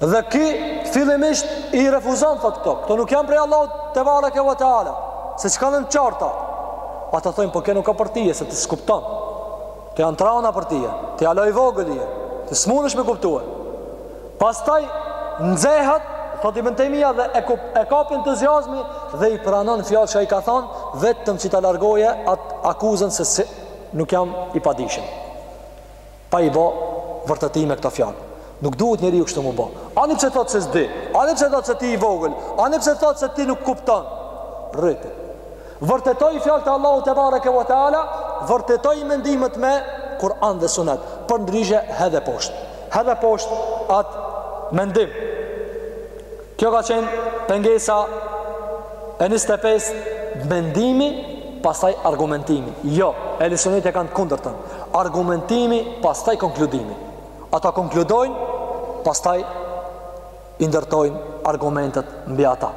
Dhe ky fillimisht i refuzon thot këto. Këto nuk janë prej Allahut tebareke ve teala, se s'janë t'qarta. Ata thonë po kjo nuk a për ti, se ti s'kupton. Ato janë t'rana për ti. Ti hala i vogël je. Ti s'mundesh me kuptuar. Pastaj nxehet thot Ibn Taymija dhe e kup e kap entuziazmi dhe i pranon fjalë që ai ka thënë vetëm që ta largoje atë akuzën se si nuk jam i padijshëm. pa i ba vërtetime këto fjalë. Nuk duhet njeriu kështu m'u ba. Ani pse thotë se s'di, ani pse thotë se ti i vogël, ani pse thotë se ti nuk kupton. Rritu. Vërtetoji fjalët e Allahut tebareke ve teala, vërtetoji mendimet me Kur'an dhe Sunet. Përndryshe hedhe poshtë. Hedhe poshtë at mendim. Kjo ka qenë pengesa e 25, mendimi, pastaj argumentimi. Jo, ehli suneti e kanë të kundërtën. Argumentimi, pastaj konkludimi. Ata konkludojnë, pastaj i ndërtojnë argumentet mbi ata.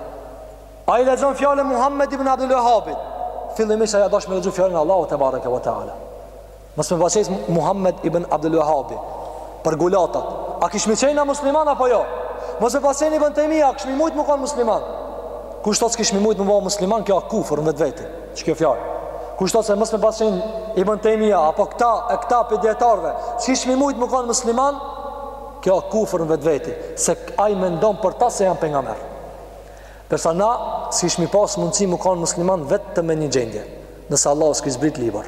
Ai lexon fjalën e Muhammed ibn Abdul Wahabit, fillimisht ai është dasht me lexu fjalën e Allahut tebareke ve teala. Mos me pas qenë Muhammed ibn Abdul Wahabi për gulatat. A kish me qenë musliman apo jo? Mos me pas qenë ibn Temia, a kish me mujt me kon musliman? Kush thot s'kish me mujt m'u bë musliman, kjo është kufër në vetvete. Ç'kjo fjalë? Kush thot se mos me pas qenë ibn Temia apo këta e këta prej dijetarëve, s'kish me mujt me kon musliman? Kjo është kufër në vetvete, se ai mendon për ta se janë pejgamber. Ndërsa na s'kish me pas mundësi me kon musliman vetëm me një gjendje, nëse Allahu s'kish zbrit libër.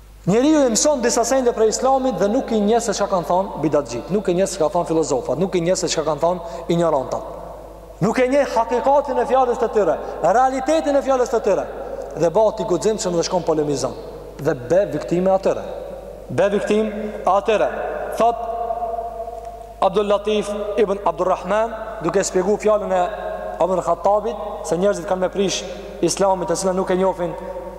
Njeriu i mëson disa sende prej Islamit dhe nuk i njeh se çka kanë thënë bidatxhit, nuk e njeh se çka kanë thënë filozofat, nuk e njeh se çka kanë thënë injorantat. Nuk e njeh hakikatin e fjalës të tyre, realitetin e fjalës të tyre. Dhe bëhet i guximshëm dhe shkon polemizon dhe bie viktimë e atyre. Bie viktimë e atyre. Thotë Abdul Latif ibn Abdurrahman duke shpjeguar fjalën e Omar Khattabit se njerëzit kanë me prish Islamin të cilët nuk e njohin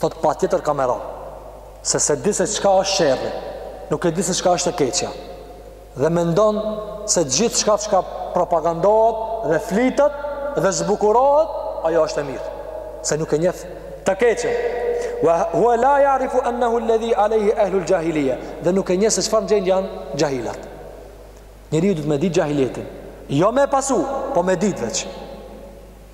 Thotë patjetër ka me ra se s'e di se çka është sherri nuk e di se çka është e keqja dhe mendon se gjithë çka çka propagandohet dhe flitet dhe zbukurohet ajo është e mirë se nuk e njef të keqen wa hua la jarifu ennehu ledhi alejhi ehlul xhahilije dhe nuk e njef se çfarë gjendje janë xhahilat njeriu duhet me ditë xhahilijetin jo me e pasu po me ditë veç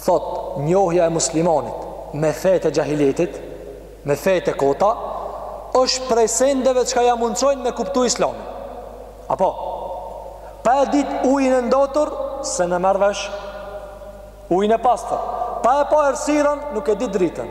Thotë, Njohja e muslimanit me fetë e xhahilijetit, me fetë e kota, është prej sendeve çka ia mundësojnë me kuptu islamin. Apo, pa e dit ujin e ndotur, s'e merr vesh ujin e pastër. Pa e pa errësirën, nuk e di dritën.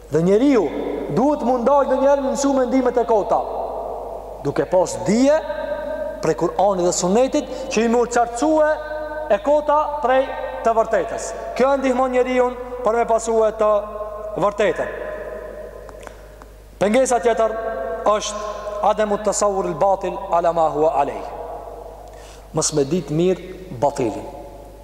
Dhe njeriu duhet m'u ndal edhe njëherë me i mësu mendimet e kota. Duke pas dije prej Kur'anit dhe Sunnetit që me iu qartësue e kota prej të vërtetës. Kjo e ndihmon njeriun për me pasue të vërtetën. Pengesa tjetër është ademu tesavuril batil ala ma hua alej. Mos me ditë mirë batilin.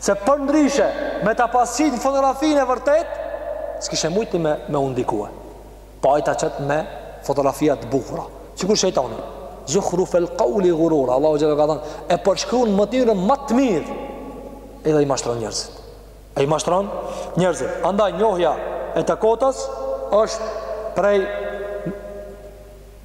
Se përndryshe, me ta pas qitë në fotografinë e vërtet, s'kishe mujti me, me u ndikue. Po ai ta qet me fotografia të bukura. Sikur shejtani, zuhrufel kauli gurura, Allahu xhelle ka thënë, e përshkrun në mënyrën më të mirë, edhe i mashtron njerëzit. E i mashtron njerëzit. Andaj njohja e të kotës është prej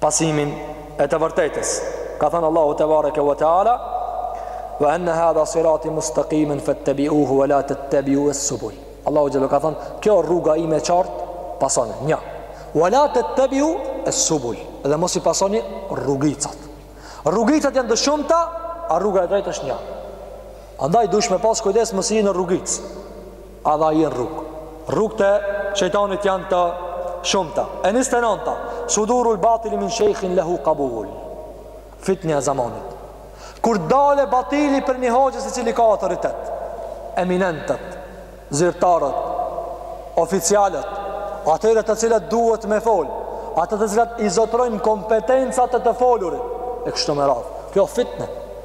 pasimin e të vërtetës ka thënë Allahu tebareke ve teala wa anna hadha sirati mustaqiman fattabi'uhu wa la tattabi'u as-subul Allahu xhelle ka thënë kjo rruga ime e qartë pasoni një wa la tattabi'u as-subul dhe mos i pasoni rrugicat rrugicat janë të shumta a rruga e drejtë është një andaj duhesh me pas kujdes mos hin në rrugicë Edhe ajo rrugë. Rrugët e shejtanit janë të shumta. E njëzetenënta, Sudurul batili min sheikhin lehu qabul. Fitnja e zamanit. Kur dale batili prej një hoxhës i cili ka autoritet, eminentët, zyrtarët, oficialët, ata të cilët duhet me fol, ata të cilët i zotërojnë kompetencat e të folurit, e kështu me radhë. Kjo fitne.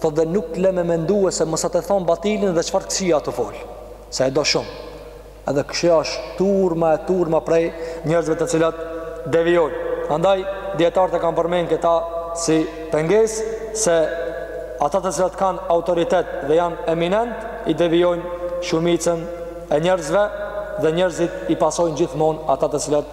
Thotë dhe nuk le me mendue se mos a të thonë batilin dhe çfarë kësi atë fol, se e do shumë. Edhe kështu është turma e turma prej njerëzve të cilat devijojnë. Andaj, dijetarët e kanë përmenë këta si pengesë se ata të cilat kanë autoritet dhe janë eminent, i devijojnë shumicën e njerëzve dhe njerëzit i pasojnë gjithmonë ata të cilat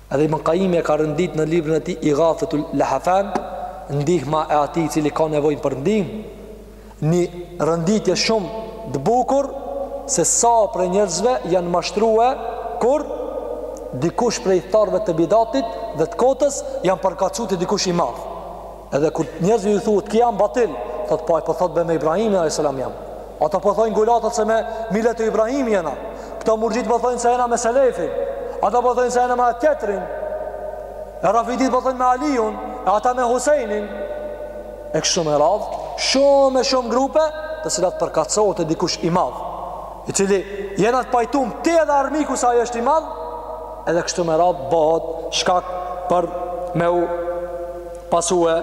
Edhe Ibn Kajimi e ka rendit në librin e tij Ighathatul Lahafan, ndihma e atij i cili ka nevojë për ndihmë, një renditje shumë të bukur se sa prej njerëzve janë mashtrue kur dikush prej ithtarëve të bidatit dhe të kotës jau përkatsoi dikush i madh. Edhe kur njerëzve ju thuhet ky âsht batil, thot po ai po thot be me Ibrahimin alejhi selam jam. Ata po thonë gulatat se me miletu Ibrahim jena. Këta murxhit po thonë se jena me selefin. Ata po thonë se jena me tjetrin. E Rafidit po thonë me Aliun, e ata me Husejnin. E kështu me radhë, shumë e shumë grupe të cilat përkatsohet dikush i madh. i cili jena të pajtum ti edhe armiku se ai është i madh edhe kështu me radhë bëhet shkak për me u pasue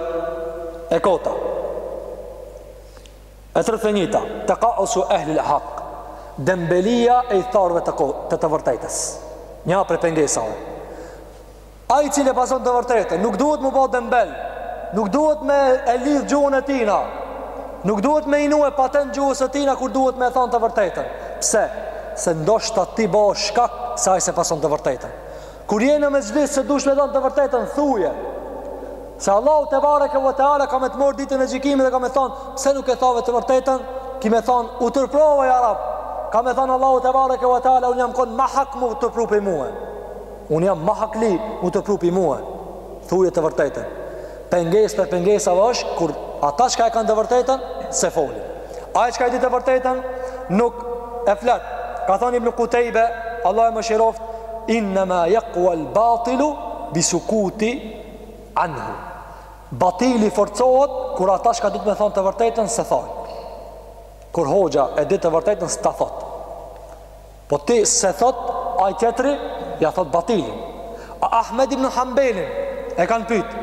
e kota e tridhetenjita tekaësu ehlil hak dembelia e ithtarëve të, të, të vërtetës nja prej pengesave Ai i cili e pason të vërtetën, nuk duhet me u bo dembel. Nuk duhet me e lidh gjuhën e tina. Nuk duhet me i vnue patent gjuhës së tina kur duhet me e thon të vërtetën. Pse? Se ndoshta ti bohe shkak se ai s'e pason të vërtetën. Kur je në mexhlis se duhet me thon të vërtetën, thuje. Se Allahu tebareke ve teala ka me të marr ditën e gjykimit dhe ka me thon, pse nuk e thave të vërtetën? Ki me thon, u turpnova ja Rab. Ka me thon Allahu tebareke ve teala, un jam kon ma hak mu turpnu pi mue. Unë jam ma hakli mu turpnu pi mue, thuje të vërtetën. Pengesë prej pengesave është, kur ata çka e kanë të vërtetën, s'e folin. Ai çka e di të vërtetën, nuk e flet. Ka thonë Ibn Kutejbe, Allahu e mëshiroftë, innema jakua el batilu, bisukuti anhu. Batili forcohet, kur ata çka duhet me thonë të vërtetën, s'e thonë. Kur hoxha e di të vërtetën, s'ta thotë. Po ti s'e thot ai tjetri, ja thot batilin. A Ahmed ibn Hanbelin e kanë pyet.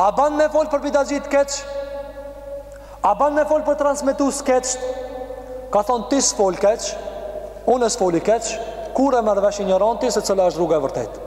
A ban me fol për bidatxhit keq? A ban me fol për transmetues keq? Ka thon ti s'fol keq, unë s'foli keq, kur e merr vesh injoranti se cila është rruga e vërtetë.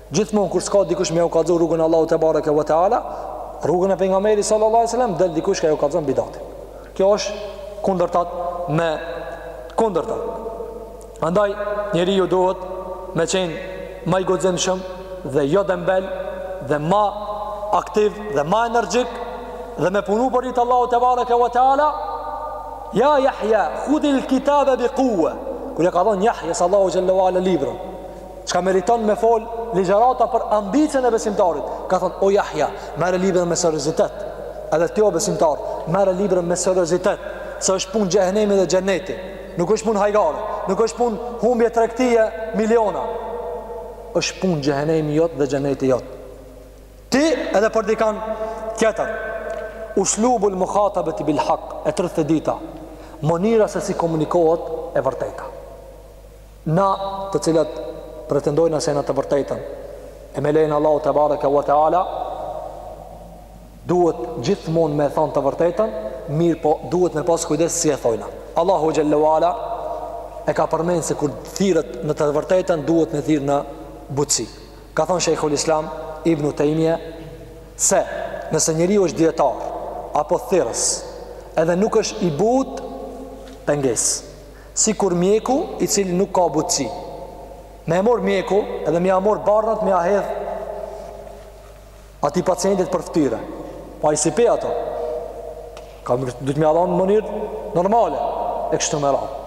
Gjithmonë kur s'ka dikush me jau kallxu rrugën e Allahut te bareke ve teala, rrugën e pejgamberit sallallahu alaihi wasallam, del dikush ua kallxon bidatin. Kjo është kundërtat me kundërta. Andaj njeriu duhet me qenë ma i guximshëm dhe jo dembel dhe ma aktiv dhe ma energjik dhe me punu për hir të Allahu te bareke ve teala. Ja Yahya, khudh al-kitaba bi quwwa. Kur ia ka dhon Yahya sallallahu alaihi wasallam librin, Çka meriton me fol ligjërata për ambicien e besimtarit. Ka thënë o Jahja, merre librin me seriozitet. Edhe ti o besimtar, merre librin me seriozitet, se është punë xhehenemi dhe xheneti. Nuk është punë hajgare, nuk është punë humbje tregtie miliona. Është punë xhehenemi jot dhe xheneti jot. Ti edhe për dikan tjetër. Uslubul mukhatabati bil haq e 32-ta. Mënyra se si komunikohet e vërteta. Na, të cilët pretendojna se jena të vërtetën, e me lejen e Allahut te bareke ve teala, duhet gjithmonë me e thonë të vërtetën, mirëpo duhet me pas kujdes si e thojna. Allahu xhelle ve ala e ka përmenë se kur thirret në të vërtetën, duhet me thirrë në butësi. Ka thonë Shejhul Islam, Ibnu Tejmije, se nëse njeriu është djetar, apo thirrës, edhe nuk është i butë, pengesë. Sikur mjeku i cili nuk ka butësi. Me e mor mjeku edhe me ja mor barnat me ja hedh atij pacientit për ftyre. Po ai s'i pi ato. Duhet me ia dhonë në mënyrë normale. E kështu me radhë.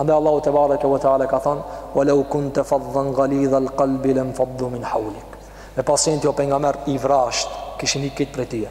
Andaj Allahu te bareke ve teala ka thonë Wa lau kunte fadhan galidhal kalbi lenfadhu min haulik. Me pas qenë ti o pejgamer i vrazhdë kishin ikë prej teje.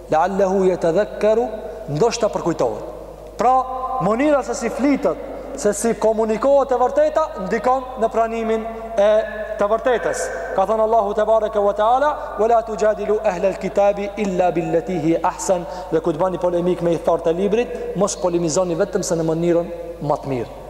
La'allahu yatadhakkaru, ndoshta përkujtohet. Pra, mënyra se si flitet, se si komunikohet e vërteta, ndikon në pranimin e të vërtetës. Ka thënë Allahu te bareke ve teala, "Wa la tujadilu ahla al-kitabi illa billati hiya ahsan." Dhe kur të bani polemik me ithtarët e librit, mos polemizoni vetëm se në mënyrën ma të mirë.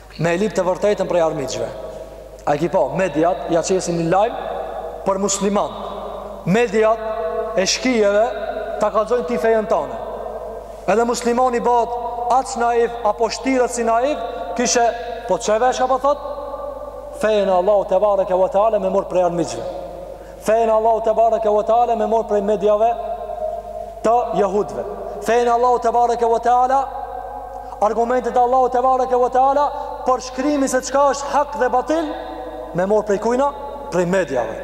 Me e lyp të vërtetën prej armiqve A e ki pa, mediat ja qesin një lajm për musliman Mediat e shkijeve ta kallzojnë ti fejën tane Edhe muslimani bëhet aq naif apo shtiret si naif Kishe, po qe veç çka po thotë Fejën e Allahut te bareke ve teala me e mor prej armiqve Fenë Allahu te bareke ve teala me mor prej mediave të jahudve. Fenë Allahu te bareke ve teala argumentet e Allahu te bareke ve teala përshkrimin se çka është hak dhe batil me mor prej kujna, prej mediave.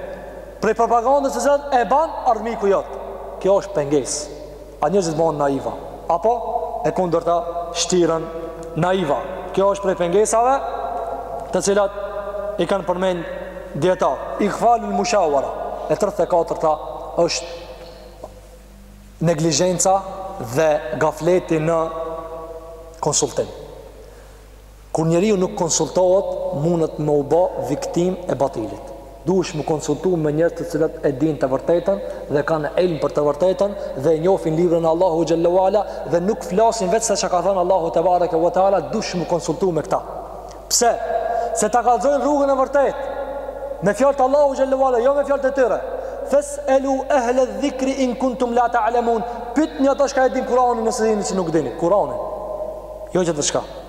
Prej propagandës së zot e ban armiku jot. Kjo është pengesë. A njerëzit bahen naiva? Apo e kundërta shtiren naiva? Kjo është prej pengesave të cilat i kanë përmend djetar. Igfalul mushawara, e tridhet e katërta është neglizhenca dhe gafleti në konsultim. Kur njeriu nuk konsultohet, mundet me u ba viktimë e batilit. Duhesh m'u konsultu me njerëz të cilët e dinë të vërtetën dhe kanë ilm për të vërtetën dhe e njohin librin e Allahut xhelle ve ala dhe nuk flasin veç se çka ka thanë Allahu te bareke ve teala, duhesh m'u konsultu me këta. Pse? Se ta kallzojnë rrugën e vërtetë. Me fjalët e Allahut xhelle ve ala, jo me fjalët e tyre. Fes elu ehle dhikri in kuntum la ta'lamun. Pyetni ata që e dinë Kur'anin nëse dini se nuk dini Kur'anin. Jo çdo çka.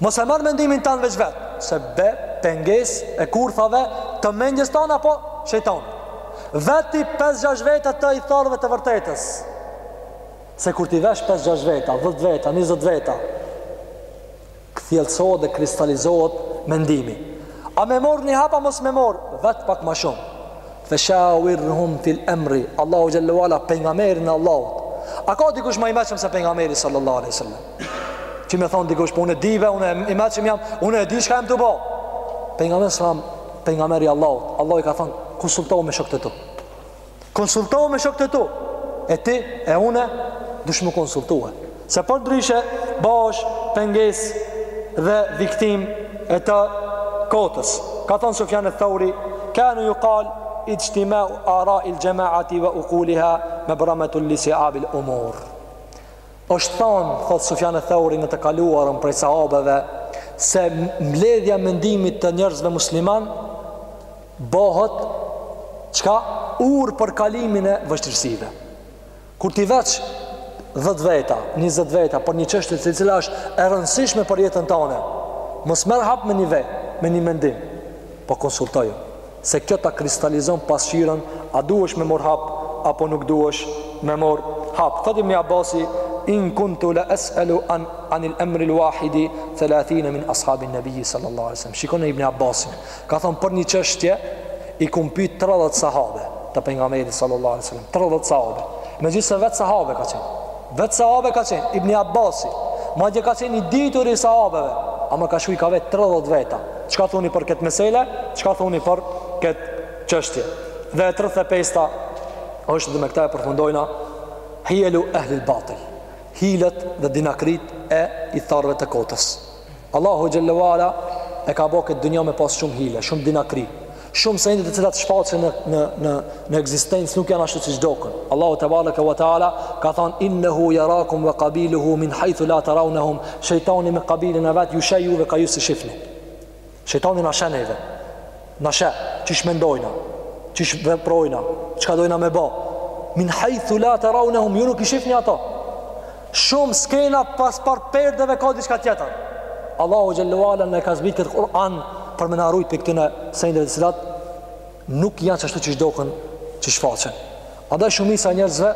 Mos e marr mendimin tan veç vet, se bje pengesë e kurthave të mendjes tan apo shejtan. Vete 5-6 veta të ithtarëve të vërtetës. Se kur t'i vetsh 5-6 veta, 10 veta, 20 veta, kthjellohet dhe kristalizohet mendimi. A me morr një hap a mos me morr, vet pak ma shumë. Ve shawirhum fil emri Allahu xhelle ve ala pejgamberin e Allahut A ka dikush ma i meçëm se pejgamberi sallallahu aleyhi sallam Që me thonë dikush po unë e di ve, unë i meçëm jam Unë e di çka jam tu bo Pejgamberi sallam, pejgamber i Allahut Allahu i ka thonë konsultohu me shokët e tu Konsultohu me shokët e tu E ti e une duhesh m'u konsultu Se përndryshe bohesh pengesë dhe viktimë e të kotës. Ka thonë Sufjan al-Thauri, "Kanu yuqal ijtima'u ara'i al-jama'ati wa uquliha mabramatun li si'abi al-umur." Është thonë, thotë Sufjan al-Thauri në të kaluarën prej sahabeve, se mbledhja e mendimit të njerëzve musliman bohet çka urë për kalimin e vështirësive. Kur t'i vetsh dhetë veta, njëzet veta, për një çështje e cila është e rëndësishme për jetën tane, mos merr hap me një vet, me një mendim, po konsultoju, se kjo ta kristalizon pasqyrën, a duhesh me morr hap, apo nuk duhesh me morr hap. Thot ibn Abasi, in kuntu la es'elu anil emril wahidi, thelathine min ashabin nëbiji sallallahu alesem. Shikone ibn Abasi, Ka thonë për një çështje i kum pyet tridhjetë sahabe të pejgamberit sallallahu alaihi wasallam, tridhjetë sahabe. Megjithëse vetë sahabe ka qenë. Vetë sahabe ka qenë Ibn Abbasi, madje ka qenë i ditur i sahabeve, ama ka shku i ka vet tridhjetë veta. Çka thoni për këtë mesele? Çka thoni për këtë çështje? Dhe e tridhjetë e pesta është dhe me këtë e përfundojna Hielu ehli al-batil. Hilet dhe dinakëritë e ithtarëve të kotës. Allahu xhelle ve ala e ka bo këtë dynjo me pas shumë hile, shumë dinakri. Shumë sende të cilat shfaqen në në në në ekzistencë nuk janë ashtu siç doken. Allahu tebareke ve teala ka thonë innehu yarakum wa qabiluhu min haythu la tarawnahum. Shejtani me qabilin e vet ju sheh juve ka ju s'i shifni. Shejtani na sheh neve. Na sheh qysh mendojna, qysh veprojna, çka dojna me bo. Min haythu la tarawnahum ju nuk i shihni ato. Shumë skena pas par perdeve ka diçka tjetër. Allahu xhelle ve ala na e ka zbrit këtë Kur'an për me na rujt prej këtyne sendeve të cilat nuk janë qashtu qysh doken, qysh shfaqen. Andaj shumica e njerëzve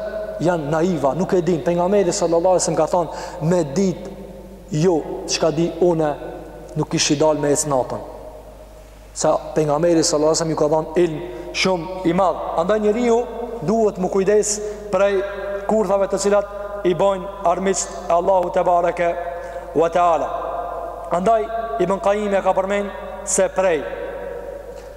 janë naiva, nuk e din. Pejgamberi sallallahu alaihi wasallam ka thonë me ditë Ju çka di une nuk kishi dal me ec natën. Se pejgamberi sallallahu alajhi wasallam iu ka dhonë ilm shumë i madh. Andaj njeriu duhet m'u kujdes prej kurthave të cilat i bojnë armiqt e Allahut tebareke wa taala. Andaj Ibn Qayyim e ka përmend se prej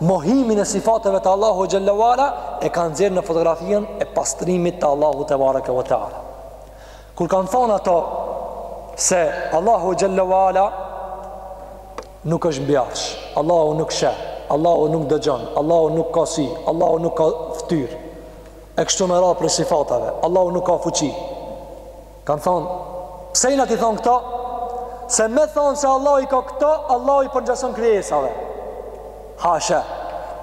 Mohimin e sifateve të Allahu xhelle ve ala e kanë nxjerrë në fotografinë e pastrimit të Allahu tebareke ve teala. Kur kanë thonë ato se Allahu xhelle ve ala nuk është mbi arsh, Allahu nuk sheh, Allahu nuk dëgjon, Allahu nuk ka sy, Allahu nuk ka ftyr, e kështu me radhë prej sifateve, Allahu nuk ka fuqi. Kanë thonë, pse jena t'i thonë këto? Se me thonë se Allahu i ka këto, Allahu i përngjason krijesave. Hashe,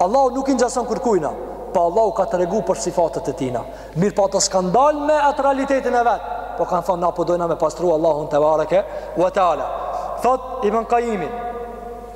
Allahu nuk i ngjason kurkujna, po Allahu ka tregu për sifatet e tijna. Mirëpo ato s'kanë dal me atë realitetin e vet, po kanë thonë, na po dojna me pastru Allahun tebareke ve teala. Thotë Ibn Qayimi,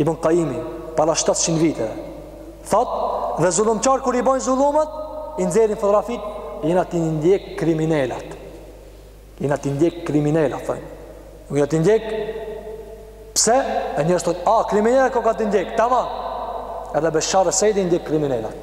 Ibn Qayimi, para shtatëqind viteve, thotë, dhe zullumqarët kur i bojnë zullumet, i nxjerrin fotografitë, jena t'i ndjekë kriminelat. Jena t'i ndjekë kriminelat, thonë. Jena t'i ndjekë, pse? E njerëzit thonë, a, kriminelat kokan t'i ndjekë, tamam. Edhe Beshar Esedi i ndjekë kriminelat.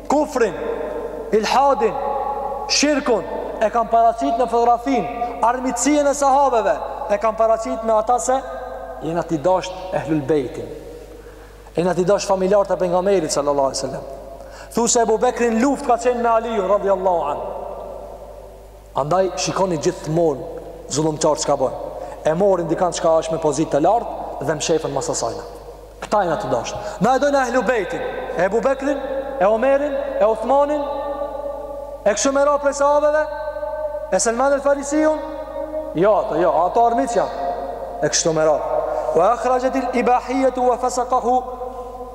Kufrin, ilhadin, shirkun e kanë paraqitur në fotografinë, armiqësinë e sahabeve e kanë paraqitur me ata se jena t'i dashtë Ehlul Bejtin. Jena t'i dashtë familjarët e pejgamberit sallallahu alajhi wasallam. Thu se Ebu Bekri n'luftë ka qenë me Aliun radhiyallahu anhu. Andaj shikoni gjithmonë zullumqarët çka bojnë. E morin dikant çka është me pozitë të lartë dhe mshefen mas asajna. Këta jena t'i dashtë. Na e dojnë Ehlul Bejtin, e Ebu Bekrin, e Omerin, e Uthmanin, e kështu me radhë prej sahabeve, e Selman el Farisiun, jo ato, jo, ato armiq janë, e kështu me radhë. Wa akhrajatil ibahijetu wa fasakahu,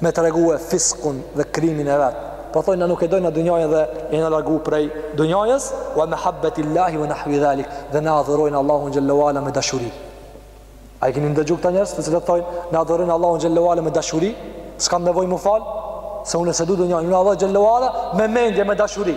me tregue fiskun dhe krimin e vet po thojnë na nuk e dojnë na dunjajën dhe jena largu prej dunjajës wa mehabbet illahi wa nahvi dhalik dhe na adhurojnë Allahun xhelle we ala me dashuri a i keni ndëgju këta njerës të cilët thojnë na adhurojnë Allahun xhelle we ala me dashuri s'kam nevoj mu fal se unë s'e du dunjajën unë Allahun xhelle we ala me mendje me dashuri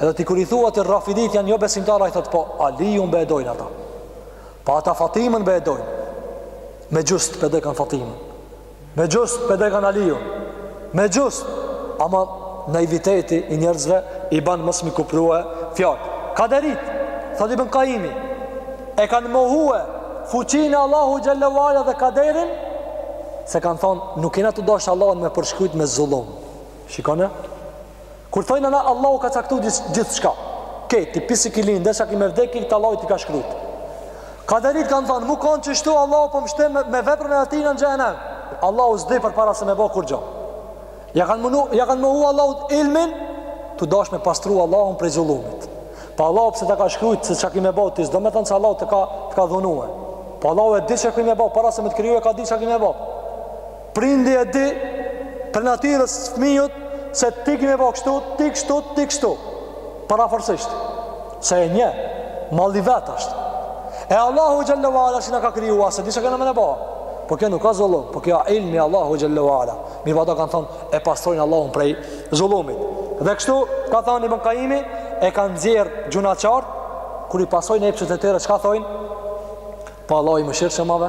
Edhe ti kur i thua ti rafidit janë jobesimtar ai thot po Aliun be e dojnë ata. Po ata Fatimën be e dojnë. Me gjust be e dekan Fatimën. Me gjust be e dekan Aliun. Me gjust ama naiviteti i njerëzve i ban mos mi kuptue fjalët. Kaderit, thot Ibn Kaimi, e kanë mohue fuqinë e Allahut xhelle we ala dhe kaderin se kanë thonë nuk jena tu dashtë Allahun me përshkujt me zullum. Shikoni? Kur thojna na Allahu ka caktu gjithçka. Ke ti prej si ki lind derisa ki me vdek Allahu ti ka shkrujt. Kaderit kanë thonë, mu kon qështu Allahu po m'shte me, me veprën e atina në xhehenem. Allahu s'di përpara se me bo kurgjo. Ja kanë, mohu, ja kanë mohu Allahut ilmin, tu dash me pastru Allahun prej zullumit. Po Allahu pse ta ka shkrujt se ça ki me bo, ti s'do me thënë se Allahu të ka, të ka dhunue. Po Allahu e di ça ki me bo, para se me të kriju e ka dit ça ki me bo. Prindi e di prej natyrës fëmijës se ti ki me bo kështu, ti kështu, ti kështu. Parafërsisht. Se e njeh, mali i vet është. E Allahu xhelle we ala si na ka kriju a s'e di ça kena me bo. Po kjo nuk asht zullum, po kjo ilmi i Allahut xhelle we ala. Mirëpo ata kanë thonë, e pastrojnë Allahun prej zullumit. Dhe kështu, ka thonë Ibn Kajimi, e kanë nxjerrë gjynahqarët, kur i pasojnë epshet e tyre, çka thojnë? Po Allahu i mëshirshëm ave,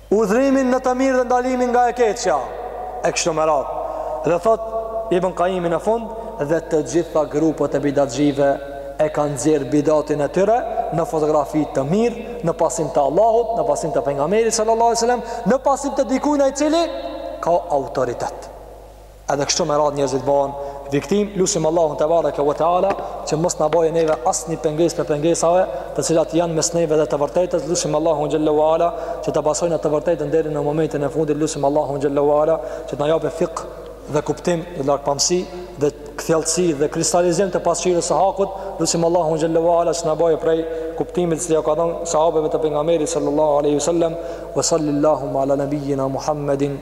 Urdhërimin në të mirë dhe ndalimin nga e keqja e kështu me radhë. Dhe thot Ibn Qayimi në fund dhe të gjitha grupet e bidatxhive e kanë nxjerr bidatin e tyre në fotografi të mirë, në pasim të Allahut, në pasim të pejgamberit sallallahu alajhi wasallam, në pasim të dikujna i cili ka autoritet. Edhe kështu me radhë njerëzit bëhen viktimë, lusim Allahun te bareke ve teala që mos na bëjë neve asnjë pengesë prej pengesave, të cilat janë mes neve dhe të vërtetës, lusim Allahun xhelle we ala që ta pasojna të vërtetën deri në momentin e fundit, lusim Allahun xhelle we ala që të na japë fikh dhe kuptim dhe largpamsi dhe kthjellësi dhe kristalizim të pasqyrës së hakut, lusim Allahun xhelle we ala që na bëjë prej kuptimit që ja ka dhënë sahabeve të pejgamberit sallallahu alaihi wasallam, wa sallallahu ala nabiyyina Muhammedin